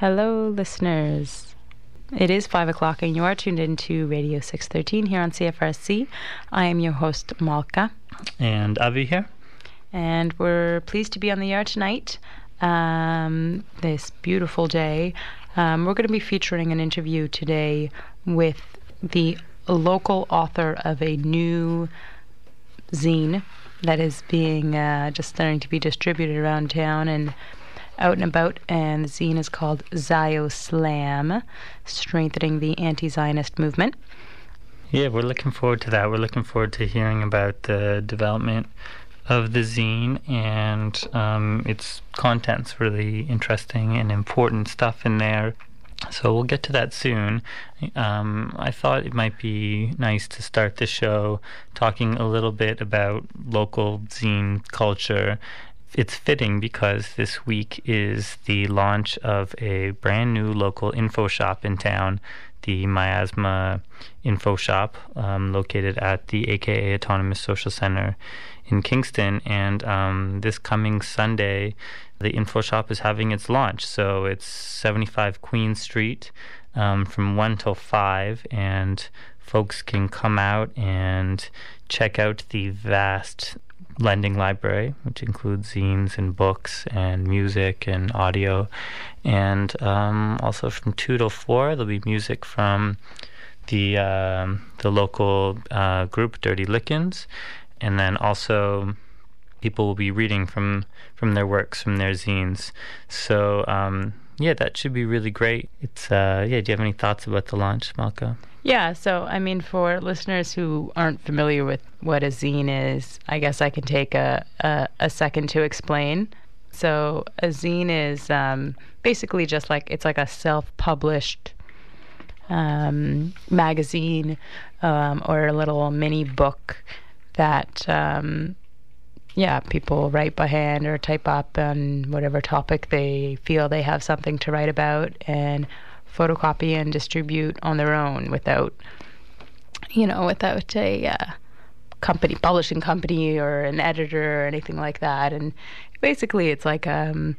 Hello, listeners. It is 5 o'clock, and you are tuned into Radio 613 here on CFRC. I am your host, Malka. And Avi here. And we're pleased to be on the air tonight, um, this beautiful day. Um, we're going to be featuring an interview today with the local author of a new zine that is being uh, just starting to be distributed around town and out and about, and the zine is called Zioslam, Strengthening the Anti Zionist Movement. Yeah, we're looking forward to that. We're looking forward to hearing about the development of the zine and um, its contents. Really interesting and important stuff in there. So we'll get to that soon. Um, I thought it might be nice to start the show talking a little bit about local zine culture it's fitting because this week is the launch of a brand new local info shop in town, the Miasma Info Shop, um, located at the AKA Autonomous Social Center in Kingston. And um, this coming Sunday, the info shop is having its launch. So it's 75 Queen Street um, from 1 till 5. And folks can come out and check out the vast lending library, which includes zines and books and music and audio. And um, also from 2 to 4, there'll be music from the, um, the local uh, group Dirty Lickens. And then also people will be reading from, from their works, from their zines. So, um, yeah, that should be really great. It's uh, yeah. Do you have any thoughts about the launch, Malka? Yeah, so I mean, for listeners who aren't familiar with what a zine is, I guess I can take a, a, a second to explain. So a zine is um, basically just like it's like a self-published um, magazine um, or a little mini book that um, yeah people write by hand or type up on whatever topic they feel they have something to write about and photocopy and distribute on their own without, you know, without a uh, company, publishing company or an editor or anything like that. And basically, it's like um,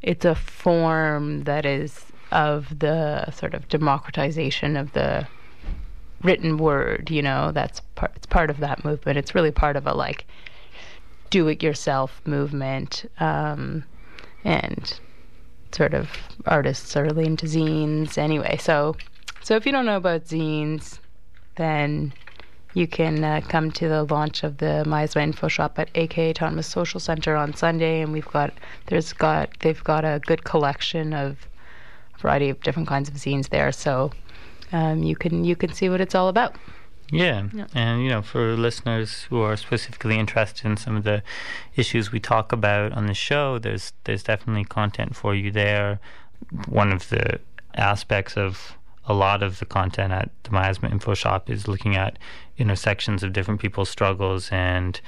it's a form that is of the sort of democratization of the written word. You know, that's part. It's part of that movement. It's really part of a like do-it-yourself movement. Um, and sort of artists are really into zines anyway. So, so if you don't know about zines, then you can uh, come to the launch of the Miasma Info Shop at AK Autonomous Social Center on Sunday, and we've got there's got they've got a good collection of a variety of different kinds of zines there. So um, you can you can see what it's all about. Yeah. yeah. And, you know, for listeners who are specifically interested in some of the issues we talk about on the show, there's there's definitely content for you there. One of the aspects of a lot of the content at the Miasma Info Shop is looking at intersections of different people's struggles and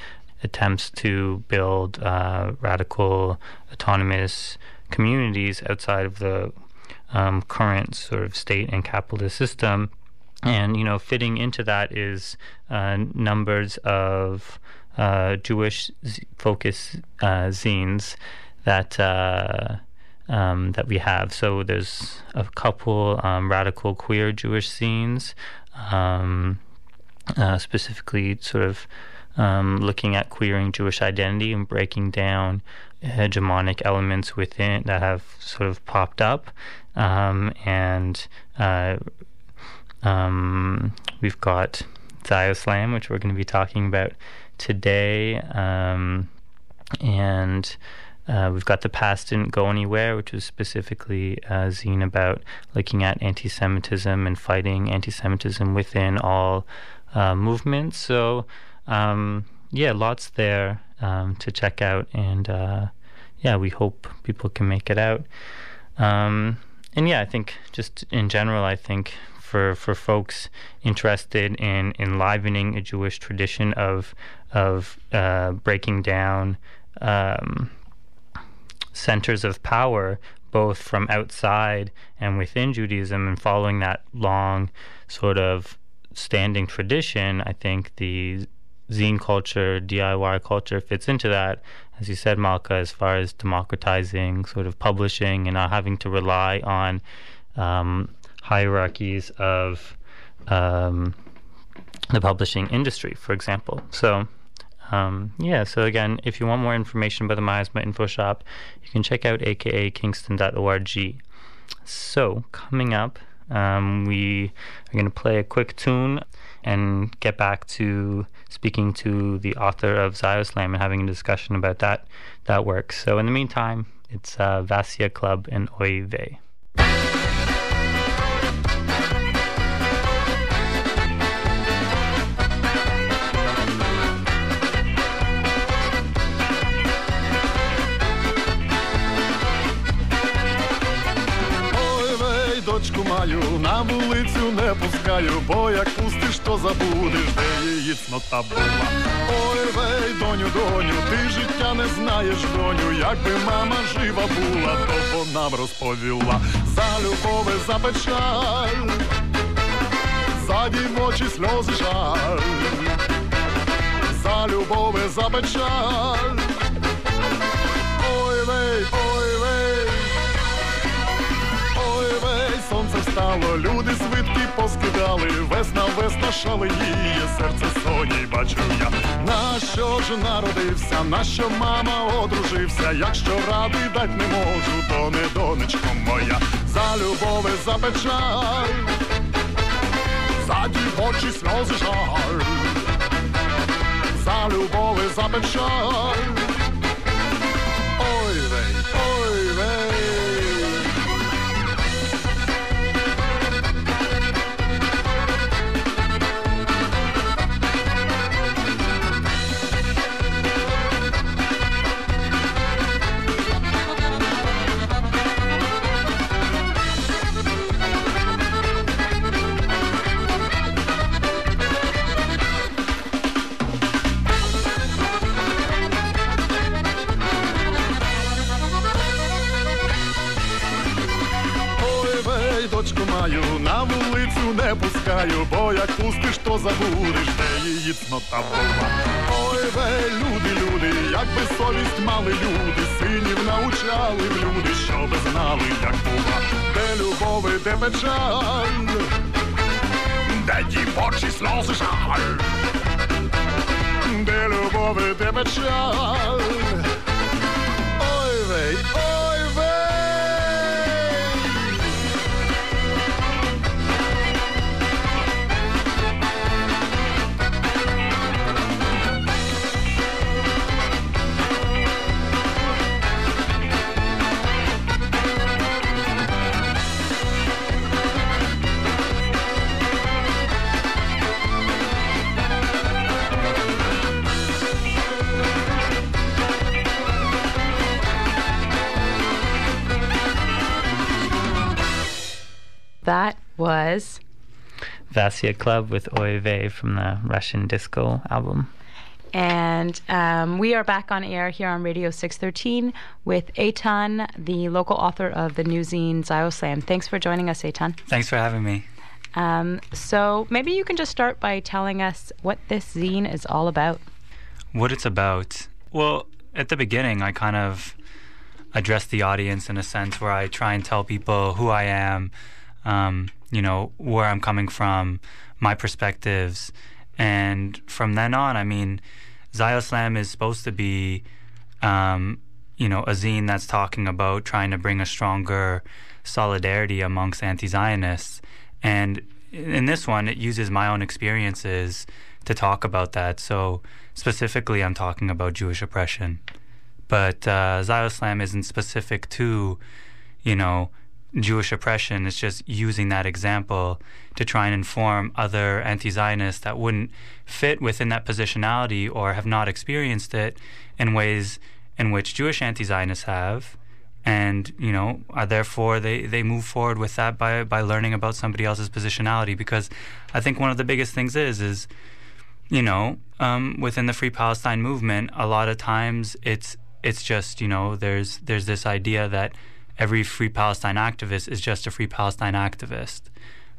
attempts to build uh, radical, autonomous communities outside of the um, current sort of state and capitalist system and you know fitting into that is uh, numbers of uh, Jewish focus uh, zines that uh, um, that we have. So there's a couple um, radical queer Jewish zines, um, uh, specifically sort of um, looking at queering Jewish identity and breaking down hegemonic elements within that have sort of popped up um, and uh, um, we've got Zioslam, which we're going to be talking about today. Um, and uh, we've got The Past Didn't Go Anywhere, which was specifically a zine about looking at anti Semitism and fighting anti Semitism within all uh, movements. So, um, yeah, lots there um, to check out. And uh, yeah, we hope people can make it out. Um, and yeah, I think just in general, I think for, for folks interested in enlivening a Jewish tradition of of uh, breaking down um, centers of power, both from outside and within Judaism, and following that long sort of standing tradition. I think the zine culture, DIY culture fits into that. As you said, Malka, as far as democratizing sort of publishing and not having to rely on um, hierarchies of um, the publishing industry, for example. So, um, yeah, so again, if you want more information about the Miasma Info Shop, you can check out akakingston.org. So, coming up, um, we are going to play a quick tune and get back to speaking to the author of Zioslam and having a discussion about that that work. So, in the meantime, it's uh, Vasia Club and Oive. Маю, на вулицю не пускаю, бо як пустиш, то забудеш, де її цнота була. Ой вей, доню, доню, ти життя не знаєш, доню, якби мама жива була, то вона б розповіла за любови, за печаль, за дівочі сльози жаль, за любови, за печаль. Встало, люди свитки поскидали, весна, весна шалеє, серце соні бачу я. На що ж народився, на що мама одружився, якщо ради дать не можу, то не донечко моя, за любови, за печаль, за дівочі сльози жаль, за любови, за печаль. Ой вей, ой вей. Не бо як пустиш, то забудеш, де її цнота була. Ой ве, люди, люди, як би совість мали люди, синів научали в люди, щоб знали, як була, де любов, де печаль, де дівочі сльози жаль, де любов, де печаль. Ой вей, ой was Vasia Club with Oive from the Russian disco album. And um, we are back on air here on Radio 613 with Eitan, the local author of the new zine Zioslam. Thanks for joining us, Eitan. Thanks for having me. Um, so maybe you can just start by telling us what this zine is all about. What it's about? Well, at the beginning, I kind of address the audience in a sense where I try and tell people who I am, um, you know, where I'm coming from, my perspectives. And from then on, I mean, Zioslam is supposed to be, um, you know, a zine that's talking about trying to bring a stronger solidarity amongst anti Zionists. And in this one, it uses my own experiences to talk about that. So specifically, I'm talking about Jewish oppression. But uh, Zioslam isn't specific to, you know, Jewish oppression. It's just using that example to try and inform other anti Zionists that wouldn't fit within that positionality or have not experienced it in ways in which Jewish anti Zionists have. And, you know, are therefore they, they move forward with that by, by learning about somebody else's positionality. Because I think one of the biggest things is, is, you know, um, within the Free Palestine movement, a lot of times it's it's just, you know, there's there's this idea that every Free Palestine activist is just a Free Palestine activist,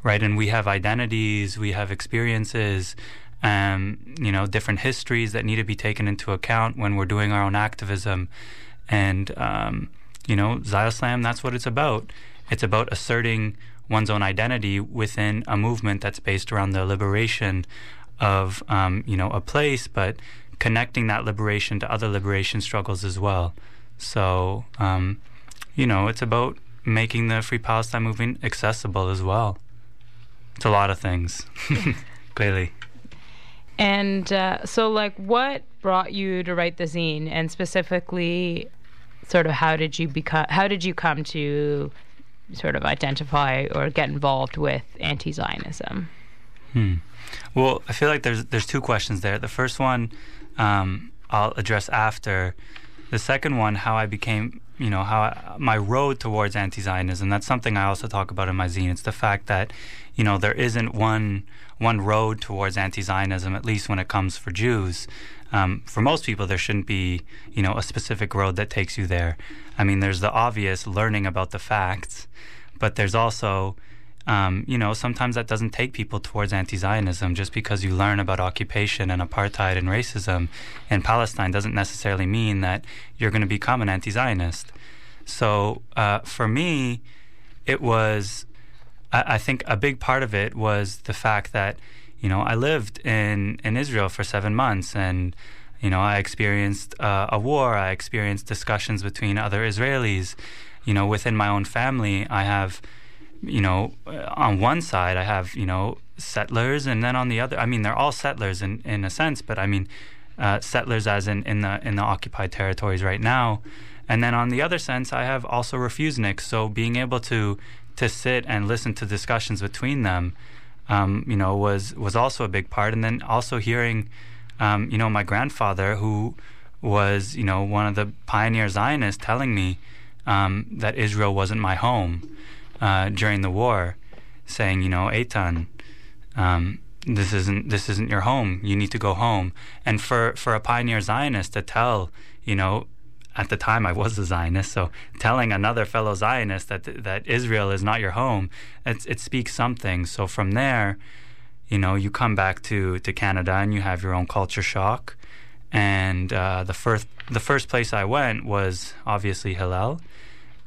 right? And we have identities, we have experiences, um, you know, different histories that need to be taken into account when we're doing our own activism. And, um, you know, Zioslam, that's what it's about. It's about asserting one's own identity within a movement that's based around the liberation of, um, you know, a place, but connecting that liberation to other liberation struggles as well. So, um, you know, it's about making the Free Palestine movement accessible as well. It's a lot of things, clearly. And uh, so, like, what brought you to write the zine, and specifically, sort of, how did you become? How did you come to sort of identify or get involved with anti-Zionism? Hmm. Well, I feel like there's there's two questions there. The first one um, I'll address after. The second one, how I became, you know, how I, my road towards anti-Zionism. That's something I also talk about in my zine. It's the fact that, you know, there isn't one one road towards anti-Zionism, at least when it comes for Jews. Um, for most people, there shouldn't be, you know, a specific road that takes you there. I mean, there's the obvious learning about the facts, but there's also, um, you know, sometimes that doesn't take people towards anti-Zionism. Just because you learn about occupation and apartheid and racism in Palestine doesn't necessarily mean that you're going to become an anti-Zionist. So uh, for me, it was I, I think a big part of it was the fact that you know I lived in in Israel for seven months and you know I experienced uh, a war. I experienced discussions between other Israelis. You know, within my own family, I have you know uh, on one side I have you know settlers, and then on the other, I mean they're all settlers in in a sense, but I mean uh, settlers as in in the in the occupied territories right now. And then on the other sense, I have also refuseniks. So being able to to sit and listen to discussions between them, um, you know, was was also a big part. And then also hearing, um, you know, my grandfather who was, you know, one of the pioneer Zionists telling me um, that Israel wasn't my home uh, during the war, saying, you know, Eitan, um, this isn't this isn't your home. You need to go home. And for for a pioneer Zionist to tell, you know, at the time I was a Zionist, so telling another fellow Zionist that that Israel is not your home, it, it speaks something. So from there, you know, you come back to, to Canada and you have your own culture shock. And uh, the first the first place I went was obviously Hillel.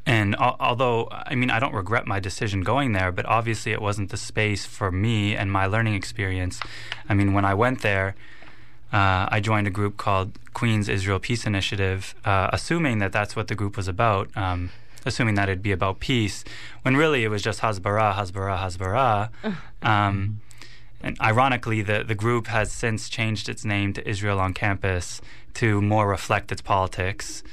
And al- although I mean I don't regret my decision going there, but obviously it wasn't the space for me and my learning experience. I mean when I went there uh, I joined a group called Queens Israel Peace Initiative, uh, assuming that that's what the group was about, um, assuming that it'd be about peace, when really it was just Hasbara, Hasbara, Hasbara. Um, and ironically, the, the group has since changed its name to Israel on Campus to more reflect its politics.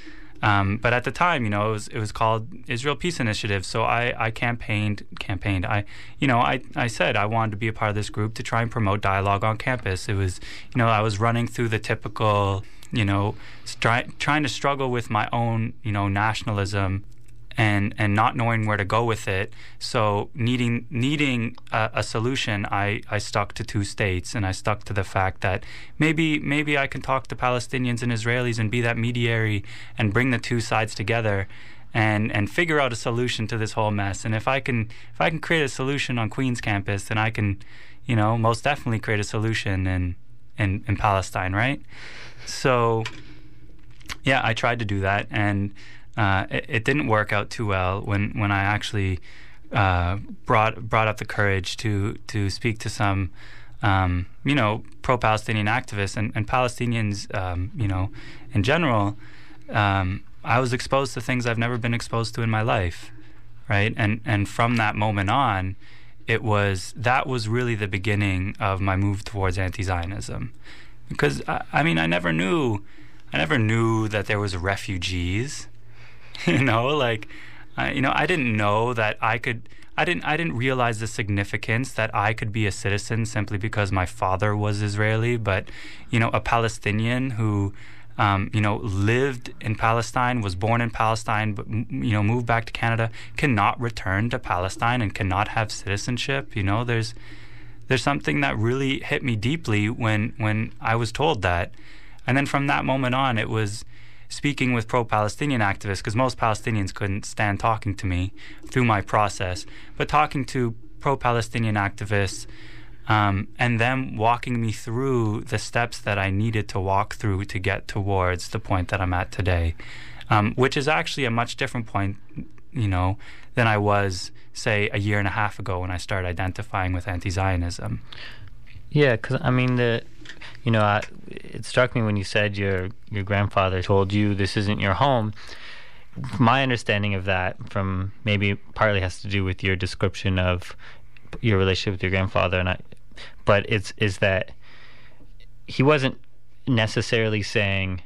Um, but at the time, you know, it was it was called Israel Peace Initiative. So I, I campaigned campaigned. I you know I, I said I wanted to be a part of this group to try and promote dialogue on campus. It was you know I was running through the typical you know stri- trying to struggle with my own you know nationalism and and not knowing where to go with it. So needing needing a, a, solution, I, I stuck to two states, and I stuck to the fact that maybe maybe I can talk to Palestinians and Israelis and be that mediary and bring the two sides together. And, and figure out a solution to this whole mess. And if I can if I can create a solution on Queens campus, then I can, you know, most definitely create a solution in in, in Palestine, right? So yeah, I tried to do that and uh, it, it, didn't work out too well when, when I actually uh, brought brought up the courage to to speak to some um, you know pro-Palestinian activists and, and Palestinians um, you know in general. Um, I was exposed to things I've never been exposed to in my life, right? And and from that moment on, it was that was really the beginning of my move towards anti-Zionism, because I, I mean I never knew I never knew that there was refugees you know, like, you know, I didn't know that I could. I didn't. I didn't realize the significance that I could be a citizen simply because my father was Israeli. But, you know, a Palestinian who, um, you know, lived in Palestine, was born in Palestine, but you know, moved back to Canada, cannot return to Palestine and cannot have citizenship. You know, there's there's something that really hit me deeply when when I was told that, and then from that moment on, it was speaking with pro Palestinian activists, because most Palestinians couldn't stand talking to me through my process, but talking to pro Palestinian activists, um, and them walking me through the steps that I needed to walk through to get towards the point that I'm at today, um, which is actually a much different point, you know, than I was, say, a year and a half ago when I started identifying with anti-Zionism. Yeah, because I mean the, you know, I, it struck me when you said your your grandfather told you this isn't your home. My understanding of that, from maybe partly has to do with your description of your relationship with your grandfather, and I, but it's is that he wasn't necessarily saying,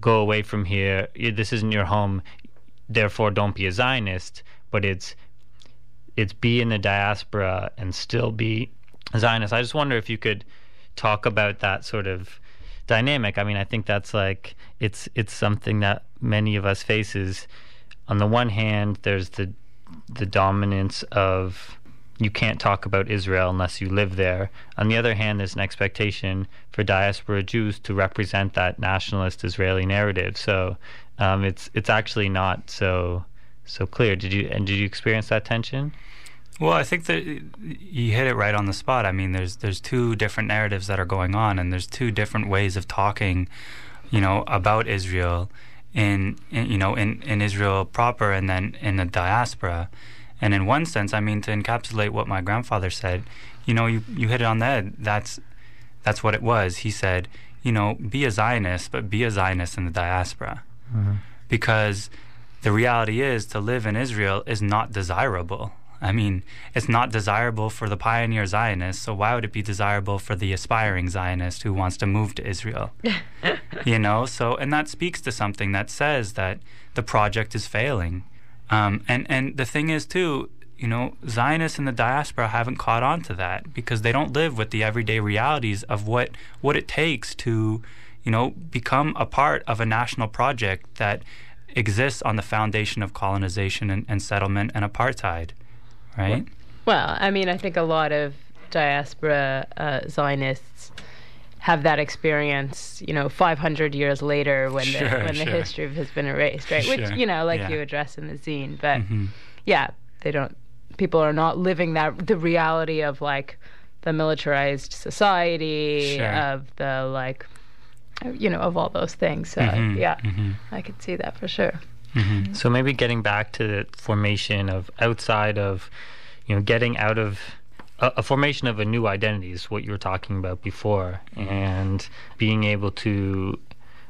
"Go away from here. This isn't your home. Therefore, don't be a Zionist." But it's it's be in the diaspora and still be Zionist. I just wonder if you could talk about that sort of dynamic. I mean, I think that's like it's it's something that many of us faces. On the one hand, there's the the dominance of you can't talk about Israel unless you live there. On the other hand, there's an expectation for diaspora Jews to represent that nationalist Israeli narrative. So um, it's it's actually not so so clear. Did you and did you experience that tension? Well, I think that you hit it right on the spot. I mean, there's there's two different narratives that are going on, and there's two different ways of talking, you know, about Israel, in, in you know in in Israel proper, and then in the diaspora. And in one sense, I mean, to encapsulate what my grandfather said, you know, you, you hit it on the head. That's that's what it was. He said, you know, be a Zionist, but be a Zionist in the diaspora, mm-hmm. because the reality is to live in Israel is not desirable. I mean, it's not desirable for the pioneer Zionist, so why would it be desirable for the aspiring Zionist who wants to move to Israel? you know, so, and that speaks to something that says that the project is failing. Um, and and the thing is too, you know, Zionists in the diaspora haven't caught on to that because they don't live with the everyday realities of what what it takes to, you know, become a part of a national project that exists on the foundation of colonization and, and settlement and apartheid, right? Well, I mean, I think a lot of diaspora uh, Zionists have that experience, you know, 500 years later when sure, the when sure. the history has been erased, right? Sure. Which you know, like yeah. you address in the zine, but mm-hmm. yeah, they don't. People are not living that the reality of like the militarized society of the like, you know, of all those things. So mm-hmm. yeah, mm-hmm. I could see that for sure. Mm-hmm. So maybe getting back to the formation of outside of, you know, getting out of a, a, formation of a new identity is what you were talking about before, and being able to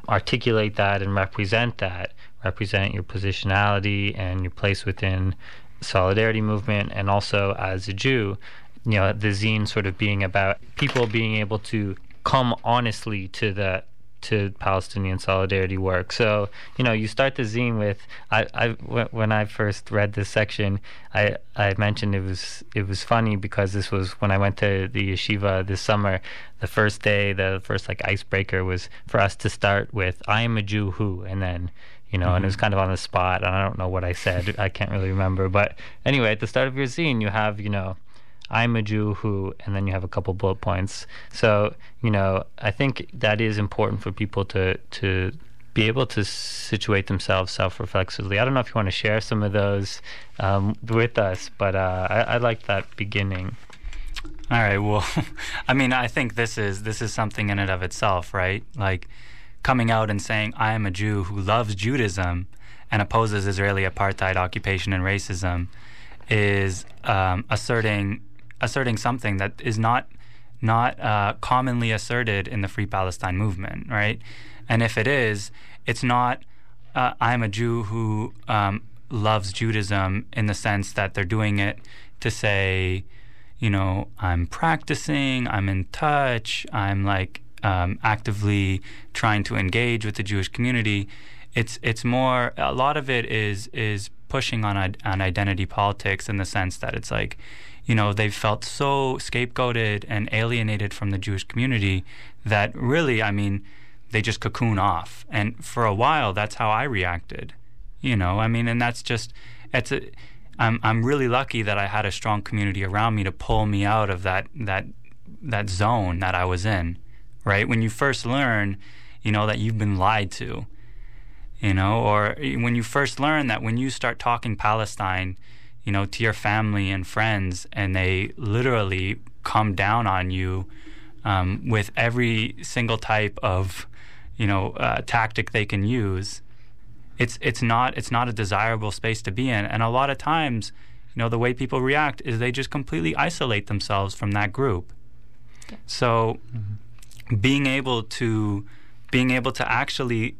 articulate that and represent that, represent your positionality and your place within solidarity movement, and also as a Jew, you know, the zine sort of being about people being able to come honestly to the to Palestinian solidarity work. So you know, you start the zine with I, I when I first read this section, I I mentioned it was it was funny because this was when I went to the yeshiva this summer. The first day, the first like icebreaker was for us to start with "I am a Jew who," and then you know, mm-hmm. and it was mm-hmm. kind of on the spot, and I don't know what I said. I can't really remember, but anyway, at the start of your zine, you have you know I'm a Jew who, and then you have a couple bullet points. So, you know, I think that is important for people to, to be able to situate themselves self-reflexively. I don't know if you want to share some of those um, with us, but uh, I, I like that beginning. All right. Well, I mean, I think this is this is something in and of itself, right? Like coming out and saying, "I am a Jew who loves Judaism and opposes Israeli apartheid, occupation, and racism," is um, asserting asserting something that is not not uh, commonly asserted in the Free Palestine movement, right? And if it is, it's not uh, I'm a Jew who um, loves Judaism in the sense that they're doing it to say, you know, I'm practicing, I'm in touch, I'm like um, actively trying to engage with the Jewish community. It's it's more a lot of it is is pushing on on identity politics in the sense that it's like you know, they've felt so scapegoated and alienated from the Jewish community that really, I mean, they just cocoon off. And for a while, that's how I reacted. You know, I mean, and that's just, it's a, I'm I'm really lucky that I had a strong community around me to pull me out of that that that zone that I was in. Right when you first learn, you know that you've been lied to, you know, or when you first learn that when you start talking Palestine, you know, to your family and friends, and they literally come down on you um, with every single type of you know uh, tactic they can use it's it's not it's not a desirable space to be in and a lot of times you know the way people react is they just completely isolate themselves from that group yeah. so mm-hmm. being able to being able to actually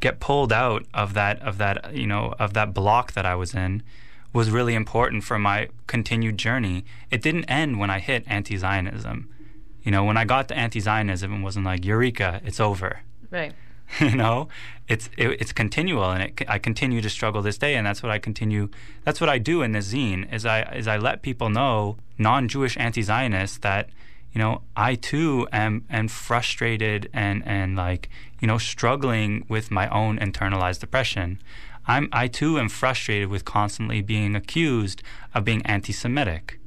get pulled out of that of that you know of that block that I was in was really important for my continued journey. It didn't end when I hit anti-Zionism. You know, when I got to anti-Zionism, it wasn't like eureka, it's over. Right. you know, it's it, it's continual, and it, I continue to struggle this day, and that's what I continue. That's what I do in this zine is I is I let people know, non-Jewish anti-Zionists, that you know I too am am frustrated and and like you know struggling with my own internalized depression. I'm I too am frustrated with constantly being accused of being anti-Semitic,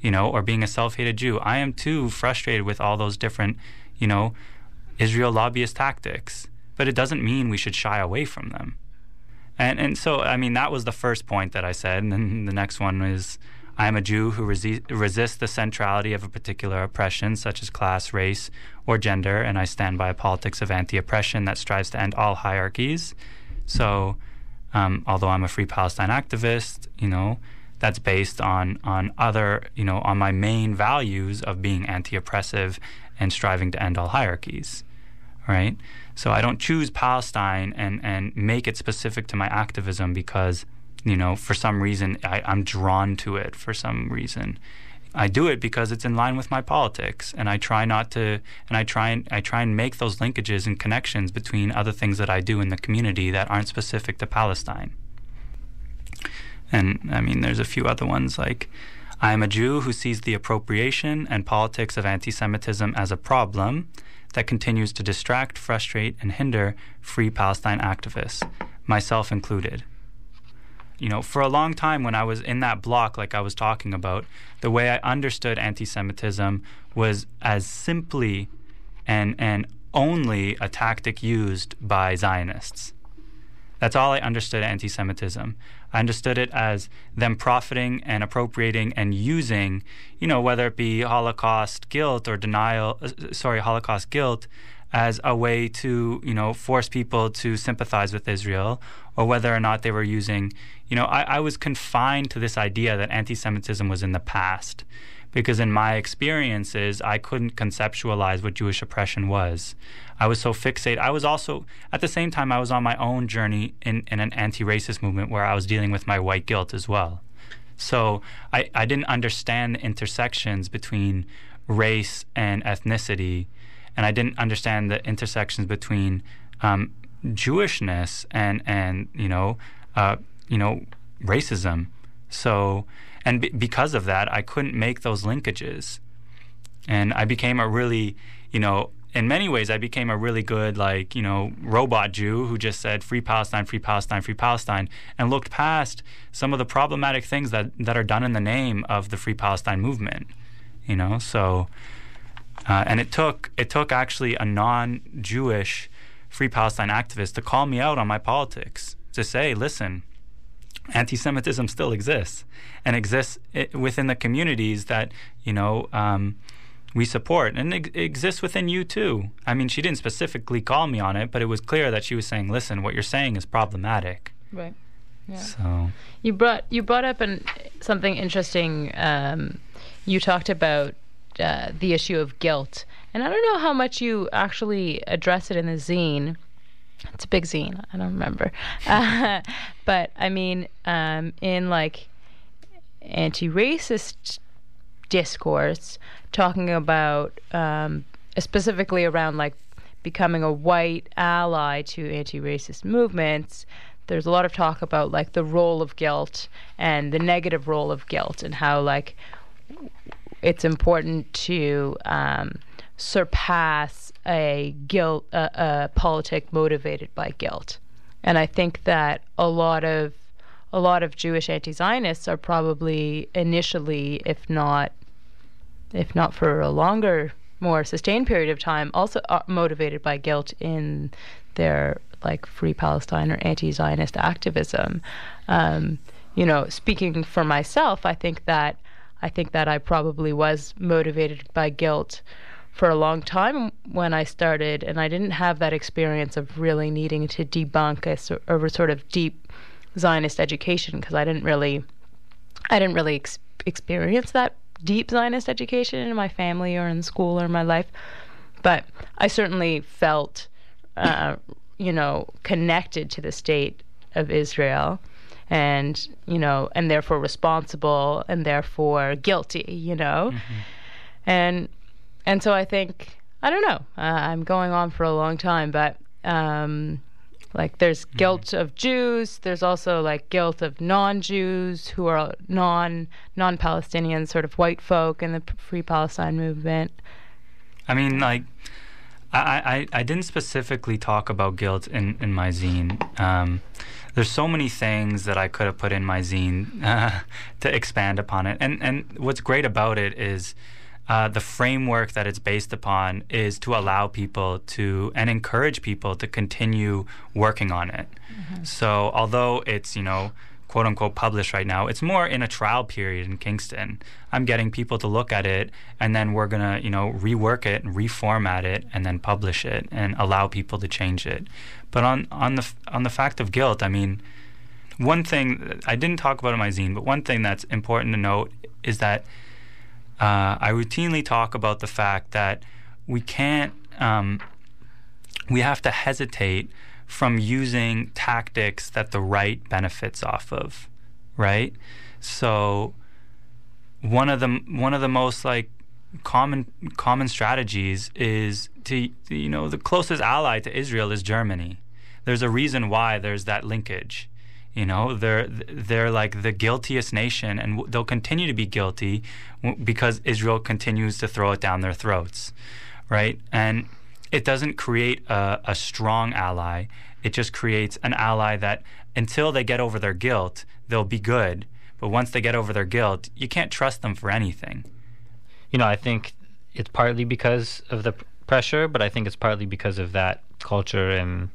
you know, or being a self-hated Jew. I am too frustrated with all those different, you know, Israel lobbyist tactics. But it doesn't mean we should shy away from them. And and so I mean that was the first point that I said, and then the next one is I am a Jew who resi- resists the centrality of a particular oppression, such as class, race, or gender, and I stand by a politics of anti oppression that strives to end all hierarchies. So, um, although I'm a Free Palestine activist, you know, that's based on on other, you know, on my main values of being anti-oppressive and striving to end all hierarchies, right? So I don't choose Palestine and and make it specific to my activism because, you know, for some reason I, I'm drawn to it for some reason. I do it because it's in line with my politics, and I try not to, and I try and I try and make those linkages and connections between other things that I do in the community that aren't specific to Palestine. And I mean, there's a few other ones like. I am a Jew who sees the appropriation and politics of anti Semitism as a problem that continues to distract, frustrate, and hinder free Palestine activists, myself included you know, for a long time when I was in that block, like I was talking about, the way I understood anti Semitism was as simply and, and only a tactic used by Zionists. That's all I understood anti Semitism. I understood it as them profiting and appropriating and using, you know, whether it be Holocaust guilt or denial, uh, sorry, Holocaust guilt as a way to, you know, force people to sympathize with Israel, or whether or not they were using, you know, I, I was confined to this idea that anti Semitism was in the past. Because in my experiences, I couldn't conceptualize what Jewish oppression was. I was so fixated. I was also, at the same time, I was on my own journey in, in an anti racist movement where I was dealing with my white guilt as well. So I, I didn't understand the intersections between race and ethnicity and I didn't understand the intersections between um, Jewishness and and you know uh, you know racism. So and b- because of that, I couldn't make those linkages, and I became a really you know in many ways, I became a really good, like, you know, robot Jew who just said free Palestine, free Palestine, free Palestine, and looked past some of the problematic things that, that are done in the name of the free Palestine movement. You know, so uh, and it took it took actually a non-Jewish Free Palestine activist to call me out on my politics to say, listen, anti-Semitism still exists and exists within the communities that you know um, we support, and it exists within you too. I mean, she didn't specifically call me on it, but it was clear that she was saying, listen, what you're saying is problematic. Right. Yeah. So you brought you brought up an something interesting. Um, you talked about uh, the issue of guilt. And I don't know how much you actually address it in the zine. It's a big zine. I don't remember. Uh, but I mean, um, in like anti racist discourse, talking about um, specifically around like becoming a white ally to anti racist movements, there's a lot of talk about like the role of guilt and the negative role of guilt and how like it's important to um, surpass a guilt, a, a politic motivated by guilt. And I think that a lot of a lot of Jewish anti-Zionists are probably initially, if not, if not for a longer, more sustained period of time, also motivated by guilt in their like free Palestine or anti-Zionist activism. Um, you know, speaking for myself, I think that I think that I probably was motivated by guilt for a long time when I started, and I didn't have that experience of really needing to debunk a, a sort of deep Zionist education because I didn't really, I didn't really ex- experience that deep Zionist education in my family or in school or in my life, but I certainly felt, uh, you know, connected to the state of Israel and you know and therefore responsible and therefore guilty you know mm-hmm. and and so I think I don't know. Uh, I'm going on for a long time, but um, like there's mm-hmm. guilt of Jews. There's also like guilt of non-Jews who are non non-Palestinian sort of white folk in the Free Palestine movement. I mean, like. I, I, I didn't specifically talk about guilt in, in my zine. Um, there's so many things that I could have put in my zine uh, to expand upon it. And and what's great about it is uh, the framework that it's based upon is to allow people to and encourage people to continue working on it. Mm-hmm. So although it's you know quote unquote published right now, it's more in a trial period in Kingston. I'm getting people to look at it and then we're gonna you know rework it and reformat it and then publish it and allow people to change it. But on on the on the fact of guilt, I mean. One thing I didn't talk about in my zine, but one thing that's important to note is that uh, I routinely talk about the fact that we can't, um, we have to hesitate from using tactics that the right benefits off of, right? So one of the one of the most like common common strategies is to you know the closest ally to Israel is Germany. There's a reason why there's that linkage. You know, they're they're like the guiltiest nation, and they'll continue to be guilty because Israel continues to throw it down their throats, right? And it doesn't create a, a strong ally. It just creates an ally that, until they get over their guilt, they'll be good. But once they get over their guilt, you can't trust them for anything. You know, I think it's partly because of the pressure, but I think it's partly because of that culture and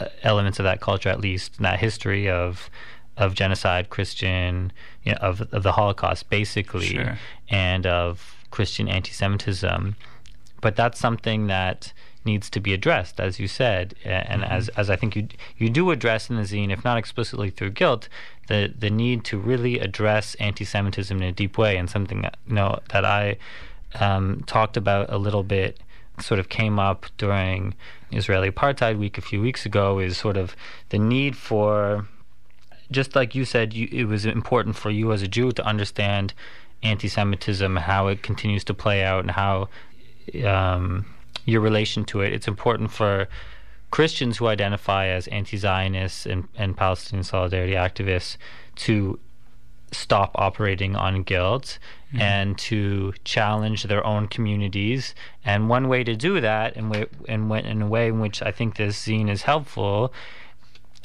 uh, elements of that culture, at least and that history of of genocide, Christian, you know, of of the Holocaust, basically, sure. and of Christian anti-Semitism. But that's something that needs to be addressed, as you said, and mm-hmm. as as I think you you do address in the zine, if not explicitly through guilt, the the need to really address anti-Semitism in a deep way, and something that, you know that I um, talked about a little bit sort of came up during Israeli Apartheid Week a few weeks ago is sort of the need for, just like you said, you, it was important for you as a Jew to understand anti Semitism, how it continues to play out, and how um, your relation to it. It's important for Christians who identify as anti Zionists and, and Palestinian solidarity activists to stop operating on guilt mm-hmm. and to challenge their own communities. And one way to do that, and in, in a way in which I think this zine is helpful,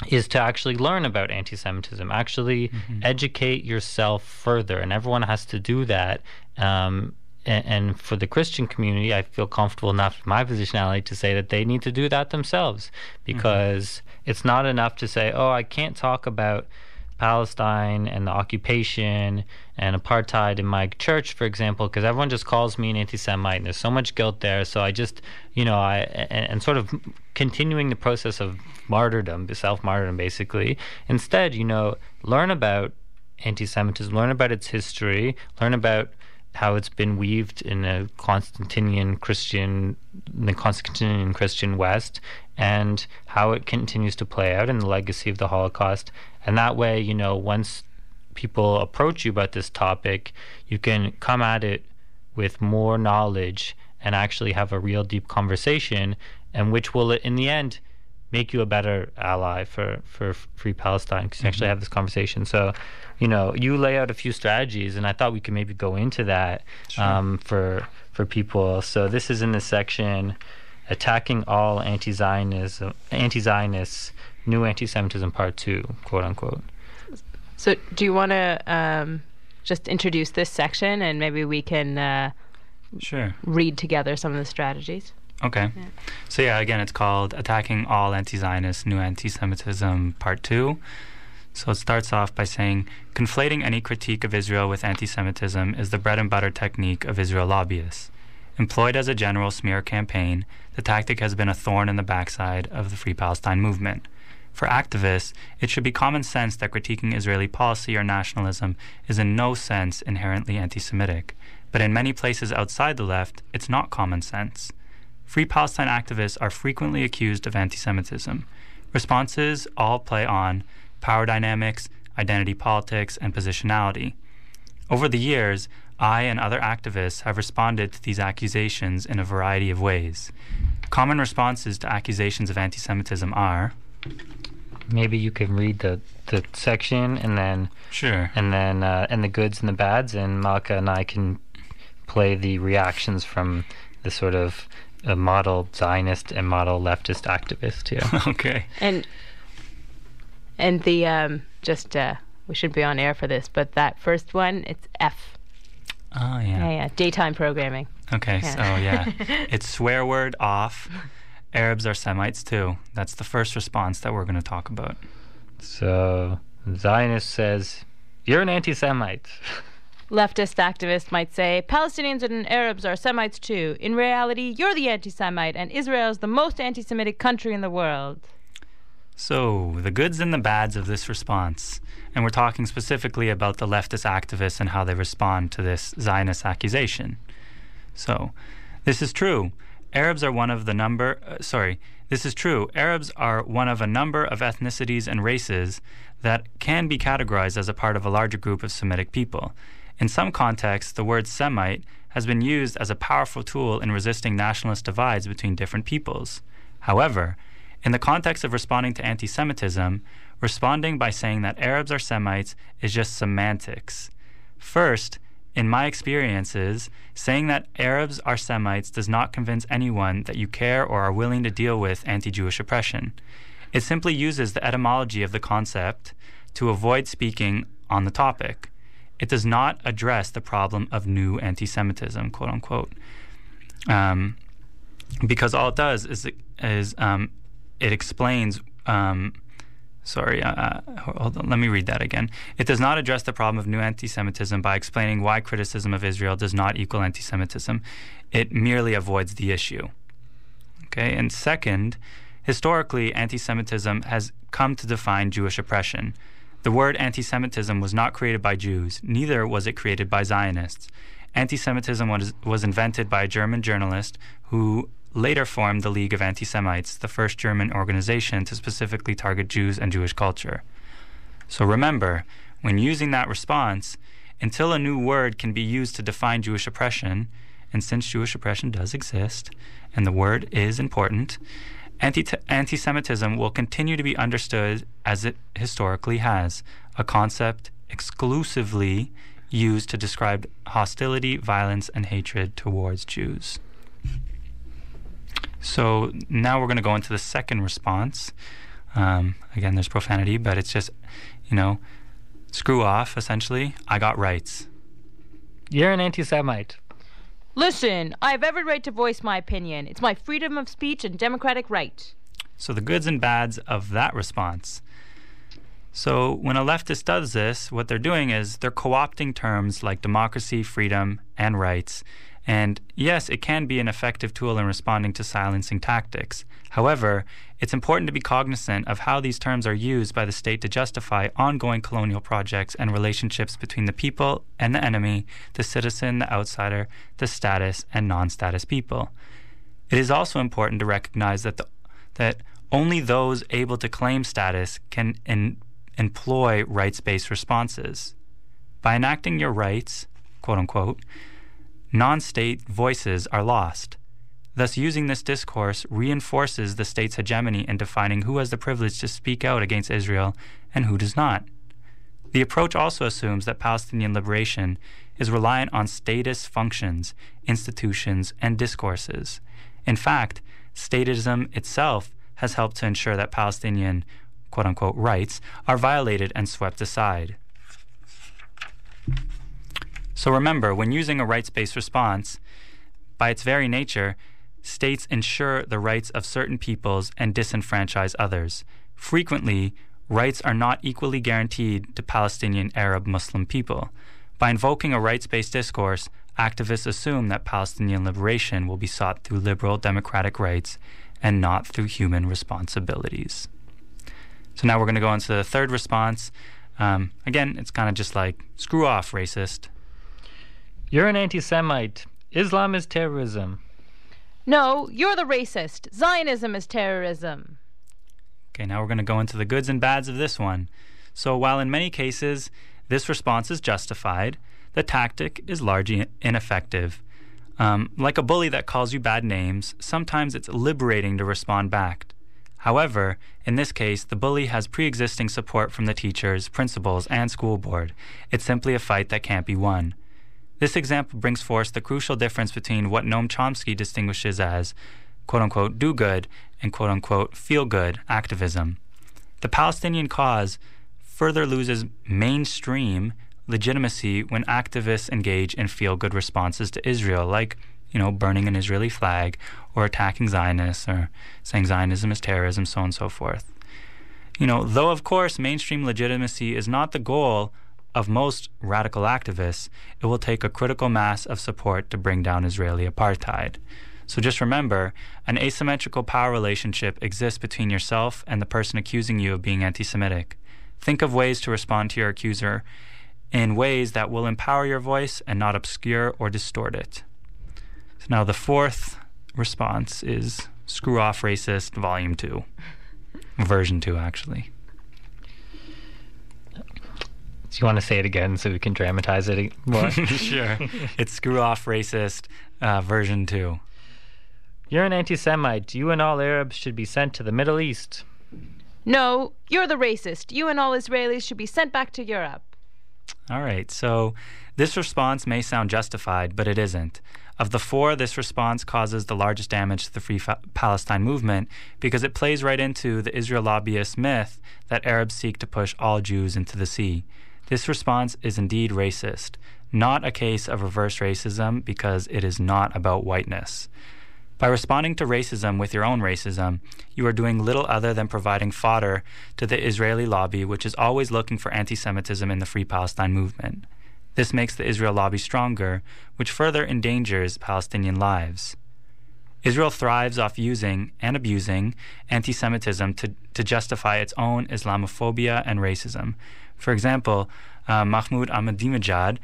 is to actually learn about anti Semitism, actually mm-hmm. educate yourself further. And everyone has to do that. Um, and, for the Christian community, I feel comfortable enough in my positionality to say that they need to do that themselves because mm-hmm. it's not enough to say, oh, I can't talk about Palestine and the occupation and apartheid in my church, for example, because everyone just calls me an anti-Semite. And there's so much guilt there, so I just, you know, I and, and sort of continuing the process of martyrdom, self-martyrdom, basically. Instead, you know, learn about anti-Semitism, learn about its history, learn about how it's been weaved in a Constantinian Christian, the Constantinian Christian West, and how it continues to play out in the legacy of the Holocaust. And that way, you know, once people approach you about this topic, you can come at it with more knowledge and actually have a real deep conversation, and which will, in the end, make you a better ally for, for free Palestine because you mm-hmm. actually have this conversation. So, you know, you lay out a few strategies, and I thought we could maybe go into that sure. um, for for people. So this is in the section attacking all anti-Zionism, anti-Zionists, new anti-Semitism part two, quote unquote. So, do you want to um, just introduce this section, and maybe we can uh, sure read together some of the strategies? Okay. Yeah. So yeah, again, it's called "Attacking All Anti-Zionist New Anti-Semitism" Part Two. So it starts off by saying conflating any critique of Israel with anti Semitism is the bread and butter technique of Israel lobbyists. Employed as a general smear campaign, the tactic has been a thorn in the backside of the Free Palestine movement. For activists, it should be common sense that critiquing Israeli policy or nationalism is in no sense inherently anti Semitic. But in many places outside the left, it's not common sense. Free Palestine activists are frequently accused of anti Semitism. Responses all play on power dynamics, identity politics, and positionality. Over the years, I and other activists have responded to these accusations in a variety of ways. Common responses to accusations of anti Semitism are Maybe you can read the, the section and then Sure. and then uh, and the goods and the bads, and Malka and I can play the reactions from the sort of uh, model Zionist and model leftist activist here. okay. And and the um, just uh, we should be on air for this, but that first one, it's F. Oh, yeah. Yeah, yeah, daytime programming. Okay, Yeah. so yeah, it's swear word off. Arabs are Semites too. That's the first response that we're going to talk about. so Zionist says, "You're an anti-Semite." Leftist activists might say Palestinians and Arabs are Semites too. In reality, you're the anti Semite, and Israel is the most anti Semitic country in the world. So, the goods and the bads of this response. And we're talking specifically about the leftist activists and how they respond to this Zionist accusation. So, this is true. Arabs are one of the number, uh, sorry, this is true. Arabs are one of a number of ethnicities and races that can be categorized as a part of a larger group of Semitic people. In some contexts, the word Semite has been used as a powerful tool in resisting nationalist divides between different peoples. However, in the context of responding to anti Semitism, responding by saying that Arabs are Semites is just semantics. First, in my experiences, saying that Arabs are Semites does not convince anyone that you care or are willing to deal with anti Jewish oppression. It simply uses the etymology of the concept to avoid speaking on the topic. It does not address the problem of new anti Semitism, quote unquote. Um, because all it does is, is um, it explains. Um, sorry, uh, uh, hold on, let me read that again. It does not address the problem of new anti Semitism by explaining why criticism of Israel does not equal anti Semitism. It merely avoids the issue. Okay, and second, historically, anti Semitism has come to define Jewish oppression. The word anti Semitism was not created by Jews, neither was it created by Zionists. Anti Semitism was, was invented by a German journalist who later formed the League of Anti Semites, the first German organization to specifically target Jews and Jewish culture. So remember, when using that response, until a new word can be used to define Jewish oppression, and since Jewish oppression does exist, and the word is important, anti Semitism will continue to be understood as it historically has a concept exclusively used to describe hostility, violence, and hatred towards Jews. So now we're going to go into the second response. Um, again, there's profanity, but it's just, you know, screw off, essentially. I got rights. You're an anti-Semite. Listen, I have every right to voice my opinion. It's my freedom of speech and democratic right. So the goods and bads of that response. So when a leftist does this, what they're doing is they're co opting terms like democracy, freedom, and rights. And yes, it can be an effective tool in responding to silencing tactics. However, it's important to be cognizant of how these terms are used by the state to justify ongoing colonial projects and relationships between the people and the enemy, the citizen, the outsider, the status, and non status people. It is also important to recognize that, the, that only those able to claim status can in, employ rights based responses. By enacting your rights, quote unquote, non state voices are lost. Thus, using this discourse reinforces the state's hegemony in defining who has the privilege to speak out against Israel and who does not. The approach also assumes that Palestinian liberation is reliant on status functions, institutions, and discourses. In fact, statism itself has helped to ensure that Palestinian quote unquote rights are violated and swept aside. So remember, when using a rights based response, by its very nature, states ensure the rights of certain peoples and disenfranchise others. Frequently, rights are not equally guaranteed to Palestinian Arab Muslim people. By invoking a rights based discourse, activists assume that Palestinian liberation will be sought through liberal democratic rights and not through human responsibilities. So now we're going to go into the third response. Um, again, it's kind of just like screw off, racist. You're an anti Semite. Islam is terrorism. No, you're the racist. Zionism is terrorism. Okay, now we're going to go into the goods and bads of this one. So, while in many cases this response is justified, the tactic is largely ineffective. Um, like a bully that calls you bad names, sometimes it's liberating to respond back. However, in this case, the bully has pre existing support from the teachers, principals, and school board. It's simply a fight that can't be won. This example brings forth the crucial difference between what Noam Chomsky distinguishes as quote unquote do good and quote unquote feel good activism. The Palestinian cause further loses mainstream legitimacy when activists engage in feel good responses to Israel, like, you know, burning an Israeli flag or attacking Zionists or saying Zionism is terrorism, so on and so forth. You know, though of course mainstream legitimacy is not the goal of most radical activists, it will take a critical mass of support to bring down Israeli apartheid. So just remember, an asymmetrical power relationship exists between yourself and the person accusing you of being anti Semitic. Think of ways to respond to your accuser in ways that will empower your voice and not obscure or distort it. So now the fourth response is Screw Off Racist Volume 2. Version 2, actually. Do you want to say it again so we can dramatize it more? sure. It's Screw Off Racist uh, Version 2. You're an anti Semite. You and all Arabs should be sent to the Middle East. No, you're the racist. You and all Israelis should be sent back to Europe. All right, so this response may sound justified, but it isn't. Of the four, this response causes the largest damage to the Free Fa- Palestine movement because it plays right into the Israel lobbyist myth that Arabs seek to push all Jews into the sea. This response is indeed racist, not a case of reverse racism because it is not about whiteness. By responding to racism with your own racism, you are doing little other than providing fodder to the Israeli lobby, which is always looking for anti Semitism in the Free Palestine movement. This makes the Israel lobby stronger, which further endangers Palestinian lives. Israel thrives off using and abusing anti Semitism to, to justify its own Islamophobia and racism. For example, uh, Mahmoud Ahmadinejad,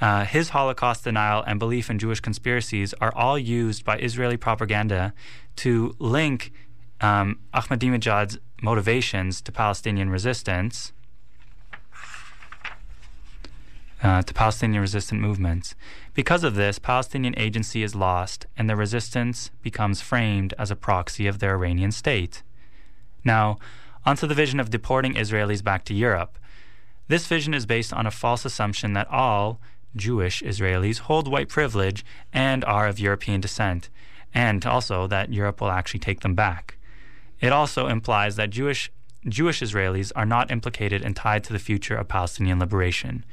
uh, his Holocaust denial and belief in Jewish conspiracies are all used by Israeli propaganda to link um, Ahmadinejad's motivations to Palestinian resistance, uh, to Palestinian resistant movements. Because of this, Palestinian agency is lost, and the resistance becomes framed as a proxy of the Iranian state. Now, onto the vision of deporting Israelis back to Europe. This vision is based on a false assumption that all Jewish Israelis hold white privilege and are of European descent, and also that Europe will actually take them back. It also implies that Jewish Jewish Israelis are not implicated and tied to the future of Palestinian liberation.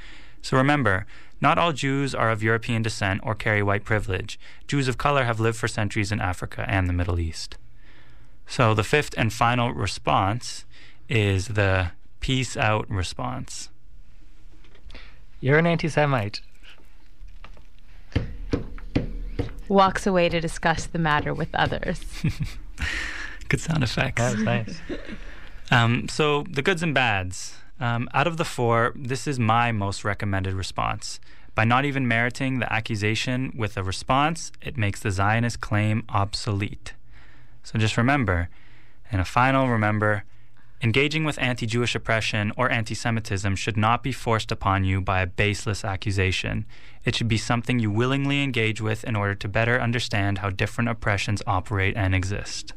So remember, not all Jews are of European descent or carry white privilege. Jews of color have lived for centuries in Africa and the Middle East. So the fifth and final response is the peace out response. You're an anti Semite. Walks away to discuss the matter with others. Good sound effects. That was nice. Um, so the goods and bads. Um, out of the four, this is my most recommended response. By not even meriting the accusation with a response, it makes the Zionist claim obsolete. So just remember, and a final remember, engaging with anti Jewish oppression or anti Semitism should not be forced upon you by a baseless accusation. It should be something you willingly engage with in order to better understand how different oppressions operate and exist.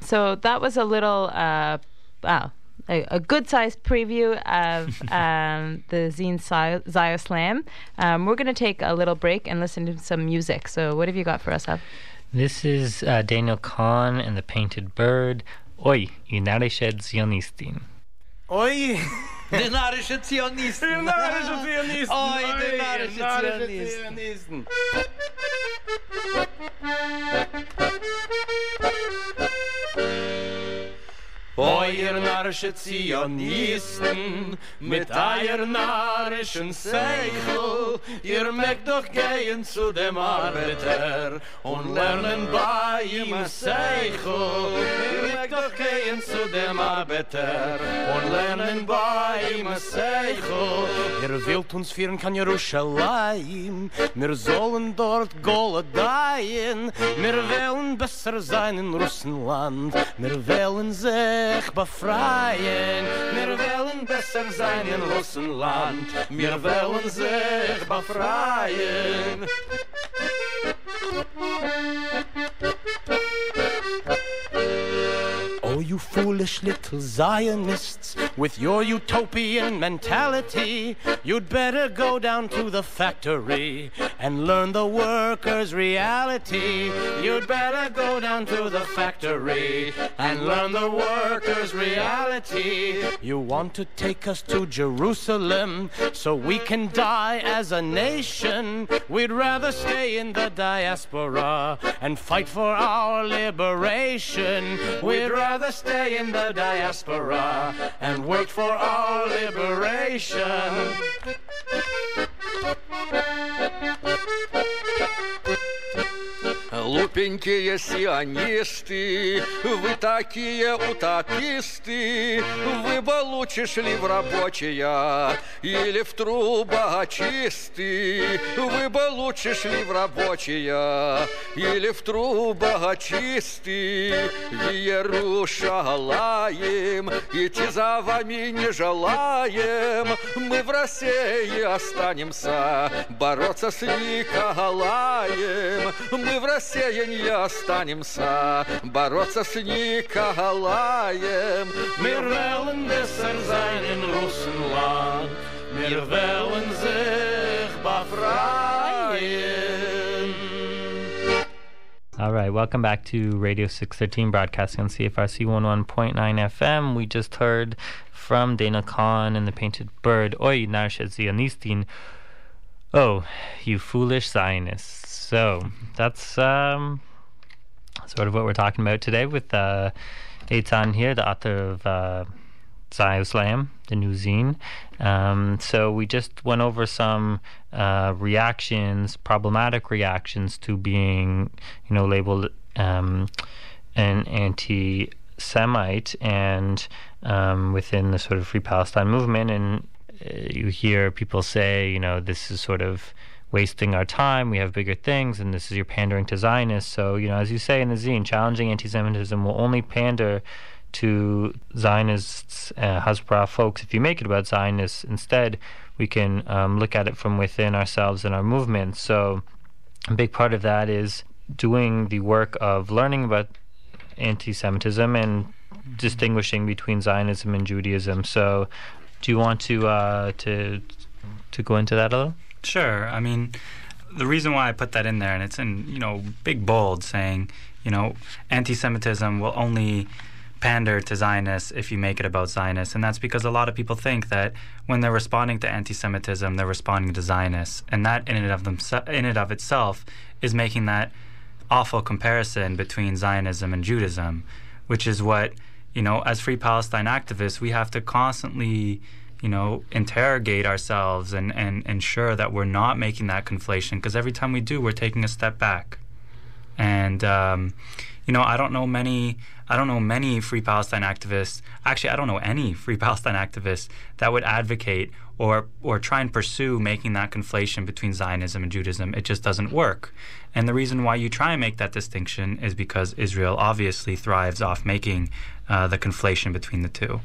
So that was a little, uh, wow, a, a good sized preview of um, the zine Zioslam. Um, we're going to take a little break and listen to some music. So, what have you got for us, Hub? This is uh, Daniel Kahn and the Painted Bird. Oi, i nærhet sionisten. Oi! Den nærische sionisten. Den nærische sionisten. Oi, den nærische sionisten. sionisten. Ihr narische Zionisten, mit eier narischen Seichel, ihr mögt doch gehen zu dem Arbeiter und lernen bei ihm Seichel. Ihr mögt doch gehen zu dem Arbeiter und lernen bei ihm Seichel. Ihr wollt uns führen kann Jerusalem, wir sollen dort Goledaien, wir wollen besser sein in Russenland, wir wollen sich befreien, wir wollen besser sein in Russenland, wir wollen sich befreien. Oh, you foolish little Zionists, with your utopian mentality, you'd better go down to the factory and learn the workers' reality. You'd better go down to the factory and learn the workers' reality. You want to take us to Jerusalem so we can die as a nation. We'd rather stay in the diaspora and fight for our liberation. We'd rather stay in the diaspora and wait for our liberation. Глупенькие сионисты, вы такие утописты, вы бы лучше шли в рабочие или в трубочисты, вы бы лучше шли в рабочие или в трубочисты, в Иерушалаем, идти за вами не желаем, мы в России останемся бороться с Николаем, мы в России останемся бороться с Николаем. All right, welcome back to Radio 613 broadcasting on CFRC 11.9 FM. We just heard from Daniel Kahn and the Painted Bird, Oi, Narsha Zionistin. Oh, you foolish Zionists. So that's um, sort of what we're talking about today with uh, Eitan here, the author of uh, Zioslam, the new zine. Um, so we just went over some uh, reactions, problematic reactions to being, you know, labeled um, an anti-Semite, and um, within the sort of Free Palestine movement, and uh, you hear people say, you know, this is sort of wasting our time. We have bigger things, and this is your pandering to Zionists. So, you know, as you say in the zine, challenging anti-Semitism will only pander to Zionists, uh, Hasbara folks. If you make it about Zionists, instead, we can um, look at it from within ourselves and our movement. So, a big part of that is doing the work of learning about anti-Semitism and distinguishing between Zionism and Judaism. So, do you want to uh, to to go into that a little? Sure. I mean, the reason why I put that in there, and it's in you know big bold, saying you know anti-Semitism will only pander to Zionists if you make it about Zionists, and that's because a lot of people think that when they're responding to anti-Semitism, they're responding to Zionists, and that in and of themse- in and of itself is making that awful comparison between Zionism and Judaism, which is what you know as Free Palestine activists we have to constantly you know, interrogate ourselves and, and ensure that we're not making that conflation because every time we do, we're taking a step back. And, um, you know, I don't know many, I don't know many Free Palestine activists. Actually, I don't know any Free Palestine activists that would advocate or or try and pursue making that conflation between Zionism and Judaism. It just doesn't work. And the reason why you try and make that distinction is because Israel obviously thrives off making uh, the conflation between the two.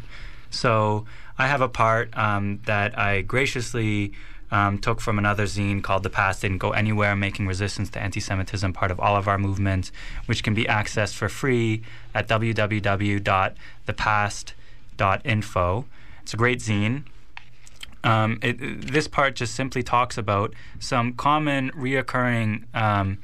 So I have a part um, that I graciously um, took from another zine called The Past Didn't Go Anywhere, Making Resistance to Anti Semitism Part of All of Our Movements, which can be accessed for free at www.thepast.info. It's a great zine. Um, it, this part just simply talks about some common reoccurring um,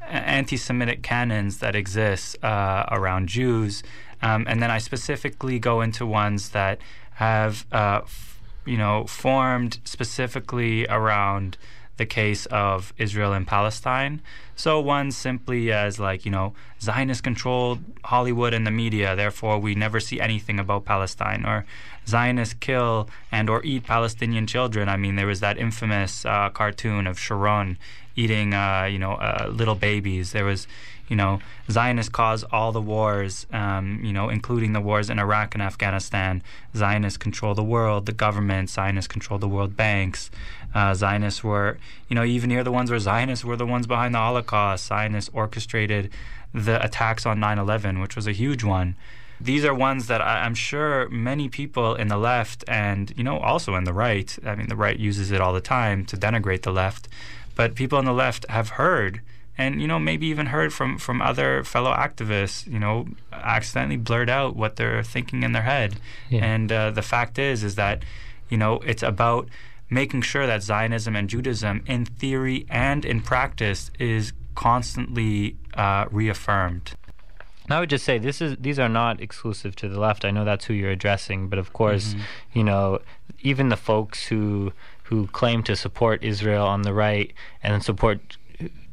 anti Semitic canons that exist uh, around Jews. Um, and then I specifically go into ones that have, uh, f- you know, formed specifically around the case of Israel and Palestine. So one simply as like, you know, Zionist controlled Hollywood and the media, therefore we never see anything about Palestine or Zionists kill and or eat Palestinian children. I mean, there was that infamous uh, cartoon of Sharon eating, uh, you know, uh, little babies. There was, you know, Zionists caused all the wars, um, you know, including the wars in Iraq and Afghanistan. Zionists control the world, the government. Zionists control the world banks. Uh, Zionists were, you know, even here the ones where Zionists were the ones behind the Holocaust. Zionists orchestrated the attacks on 9 11, which was a huge one. These are ones that I, I'm sure many people in the left and, you know, also in the right, I mean, the right uses it all the time to denigrate the left, but people on the left have heard and you know maybe even heard from from other fellow activists you know accidentally blurt out what they're thinking in their head yeah. and uh, the fact is is that you know it's about making sure that Zionism and Judaism, in theory and in practice, is constantly uh, reaffirmed. I would just say this is these are not exclusive to the left. I know that's who you're addressing, but of course, mm-hmm. you know, even the folks who who claim to support Israel on the right and support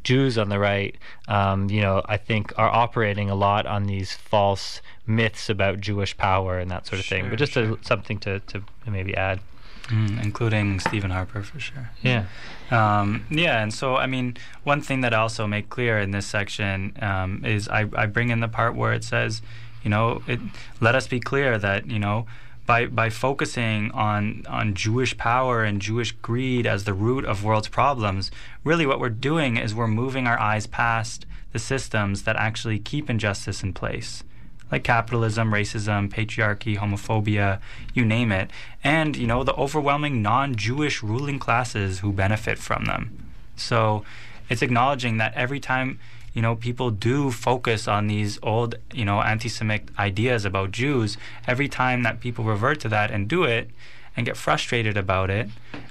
Jews on the right, um, you know, I think are operating a lot on these false myths about Jewish power and that sort of sure, thing. But just sure. a, something to, to maybe add. Mm, including Stephen Harper for sure. Yeah. Um, yeah, and so I mean, one thing that I also make clear in this section um, is I, I bring in the part where it says, you know, it, let us be clear that you know, by by focusing on on Jewish power and Jewish greed as the root of world's problems, really what we're doing is we're moving our eyes past the systems that actually keep injustice in place like capitalism, racism, patriarchy, homophobia, you name it, and you know the overwhelming non-Jewish ruling classes who benefit from them. So it's acknowledging that every time you know people do focus on these old you know anti-Semitic ideas about Jews, every time that people revert to that and do it and get frustrated about it,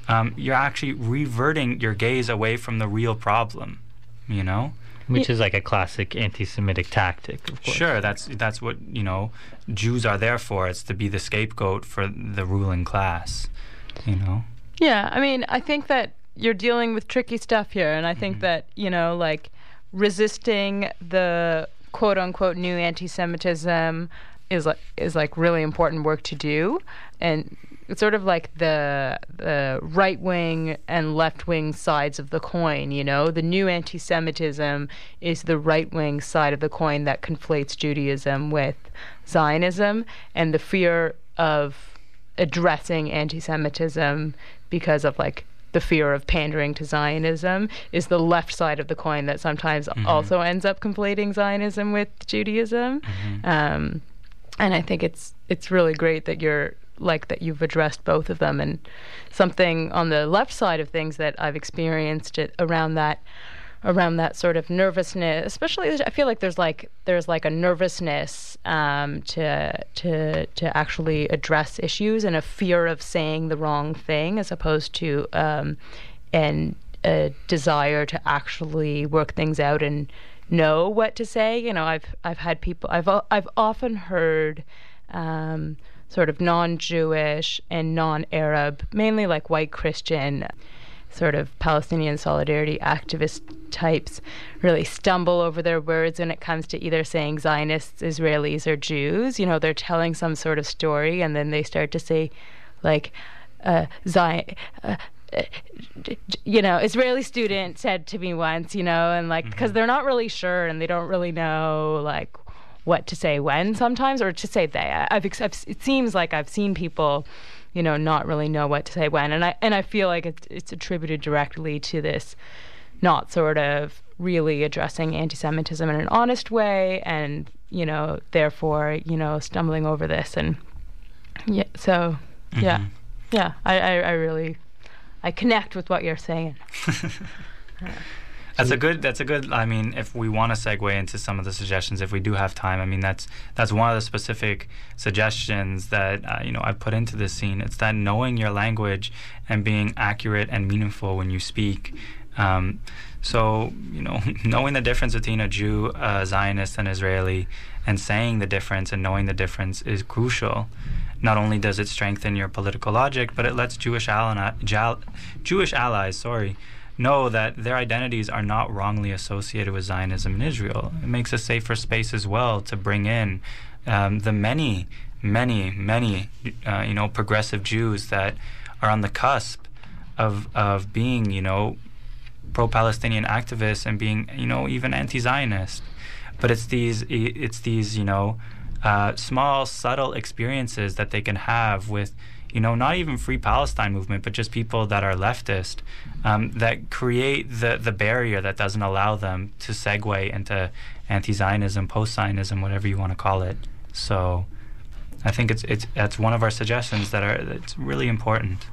um, you're actually reverting your gaze away from the real problem. You know which is like a classic anti-Semitic tactic. Sure, that's that's what you know. Jews are there for. It's to be the scapegoat for the ruling class. You know. Yeah, I mean, I think that you're dealing with tricky stuff here, and I think mm-hmm. that you know, like resisting the quote unquote new anti-Semitism is like is like really important work to do, and it's sort of like the the right wing and left wing sides of the coin. You know, the new anti-Semitism is the right wing side of the coin that conflates Judaism with Zionism, and the fear of addressing anti-Semitism because of like the fear of pandering to Zionism is the left side of the coin that sometimes mm-hmm. also ends up conflating Zionism with Judaism. Mm-hmm. Um, and I think it's it's really great that you're like that you've addressed both of them and something on the left side of things that I've experienced it around that around that sort of nervousness especially I feel like there's like there's like a nervousness um, to to to actually address issues and a fear of saying the wrong thing as opposed to um, and a desire to actually work things out and know what to say. You know I've I've had people I've I've often heard um, sort of non Jewish and non Arab, mainly like white Christian, sort of Palestinian solidarity activist types, really stumble over their words when it comes to either saying Zionists, Israelis, or Jews. You know, they're telling some sort of story and then they start to say, like, uh, Zion. Uh, you know, Israeli student said to me once, you know, and like, because mm-hmm. they're not really sure and they don't really know, like, what to say when sometimes, or to say they. I've, I've, it seems like I've seen people, you know, not really know what to say when, and I and I feel like it's it's attributed directly to this, not sort of really addressing anti-Semitism in an honest way, and you know, therefore, you know, stumbling over this, and yeah, so mm-hmm. yeah, yeah, I, I I really I connect with what you're saying. yeah. That's a good. That's a good. I mean, if we want to segue into some of the suggestions, if we do have time, I mean, that's that's one of the specific suggestions that uh, you know I put into this zine. It's that knowing your language and being accurate and meaningful when you speak. Um, so you know, knowing the difference between a Jew, a Zionist, and Israeli, and saying the difference and knowing the difference is crucial. Not only does it strengthen your political logic, but it lets Jewish ally, Jewish allies, sorry, know that their identities are not wrongly associated with Zionism in Israel. It makes a safer space as well to bring in um, the many, many, many, uh, you know, progressive Jews that are on the cusp of of being, you know, pro-Palestinian activists and being, you know, even anti-Zionist. But it's these, it's these, you know, uh, small, subtle experiences that they can have with, you know, not even Free Palestine movement, but just people that are leftist, um, that create the the barrier that doesn't allow them to segue into anti-Zionism, post-Zionism, whatever you want to call it. So, I think it's it's that's one of our suggestions that are that's really important.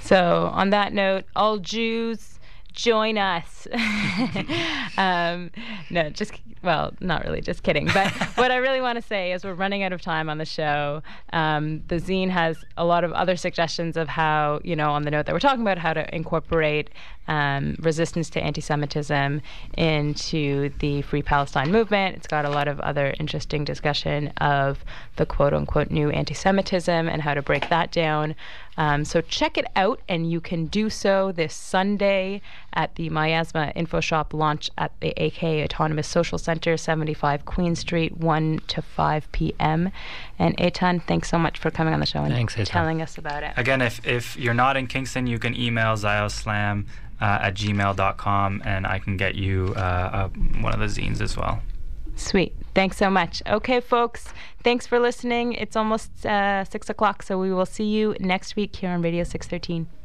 So, on that note, all Jews join us. um, no, just well, not really, just kidding. But what I really want to say is we're running out of time on the show. Um, the zine has a lot of other suggestions of how, you know, on the note that we're talking about, how to incorporate um, resistance to anti Semitism into the Free Palestine movement. It's got a lot of other interesting discussion of the quote unquote new anti Semitism and how to break that down. Um, so check it out, and you can do so this Sunday at the Miasma Info Shop launch at the AK Autonomous Social Center, 75 Queen Street, 1 to 5 p.m. And Eitan, thanks so much for coming on the show and thanks, telling us about it. Again, if, if you're not in Kingston, you can email Zioslam uh, at gmail.com and I can get you uh, uh, one of the zines as well. Sweet. Thanks so much. Okay, folks, thanks for listening. It's almost uh, 6 o'clock, so we will see you next week here on Radio 613.